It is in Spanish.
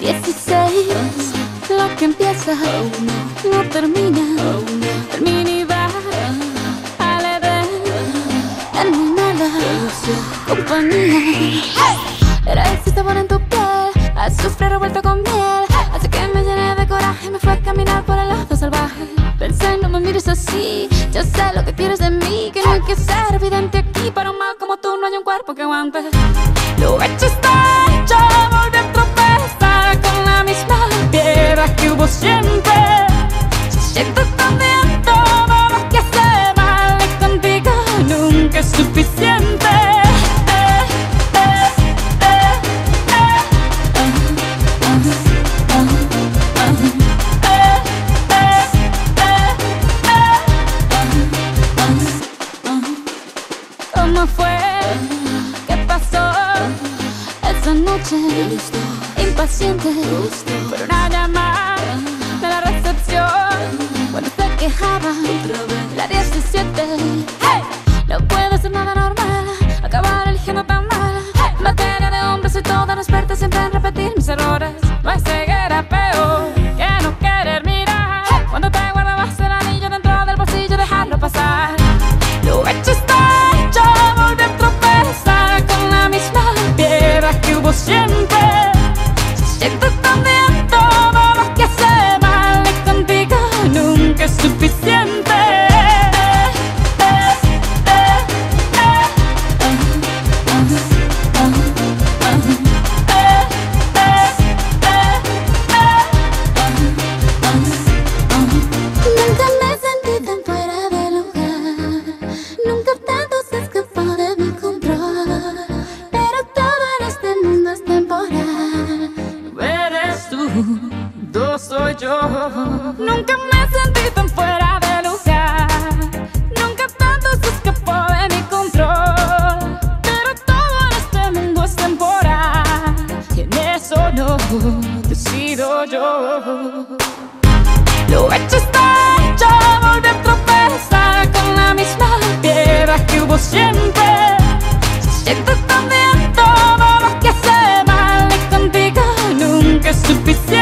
16, lo que empieza no termina. El minibar al Edén, en mi mala compañía. Eres ese sabor en tu piel, azufre revuelto con miel. Así que me llené de coraje, me fue a caminar por el lado salvaje. Pensé, no me mires así, yo sé lo que quieres de mí. Que no hay que ser evidente aquí, para un mal como tú no hay un cuerpo que aguante. Lo hecho está hecho. Hubo siempre. Siento tan viento, vamos que hace mal y contigo nunca es suficiente. ¿Cómo fue? ¿Qué pasó? Esa noche impaciente por una llamada recepción cuando se quejaba la 17 yo. Nunca me sentí tan fuera de lugar. Nunca tanto se escapó de mi control. Pero todo en este mundo es temporal. Y en eso no decido yo. Lo hecho está hecho. Volví a tropezar con la misma piedra que hubo siempre. Se siente tan bien todo lo que hace mal. Y contigo nunca es suficiente.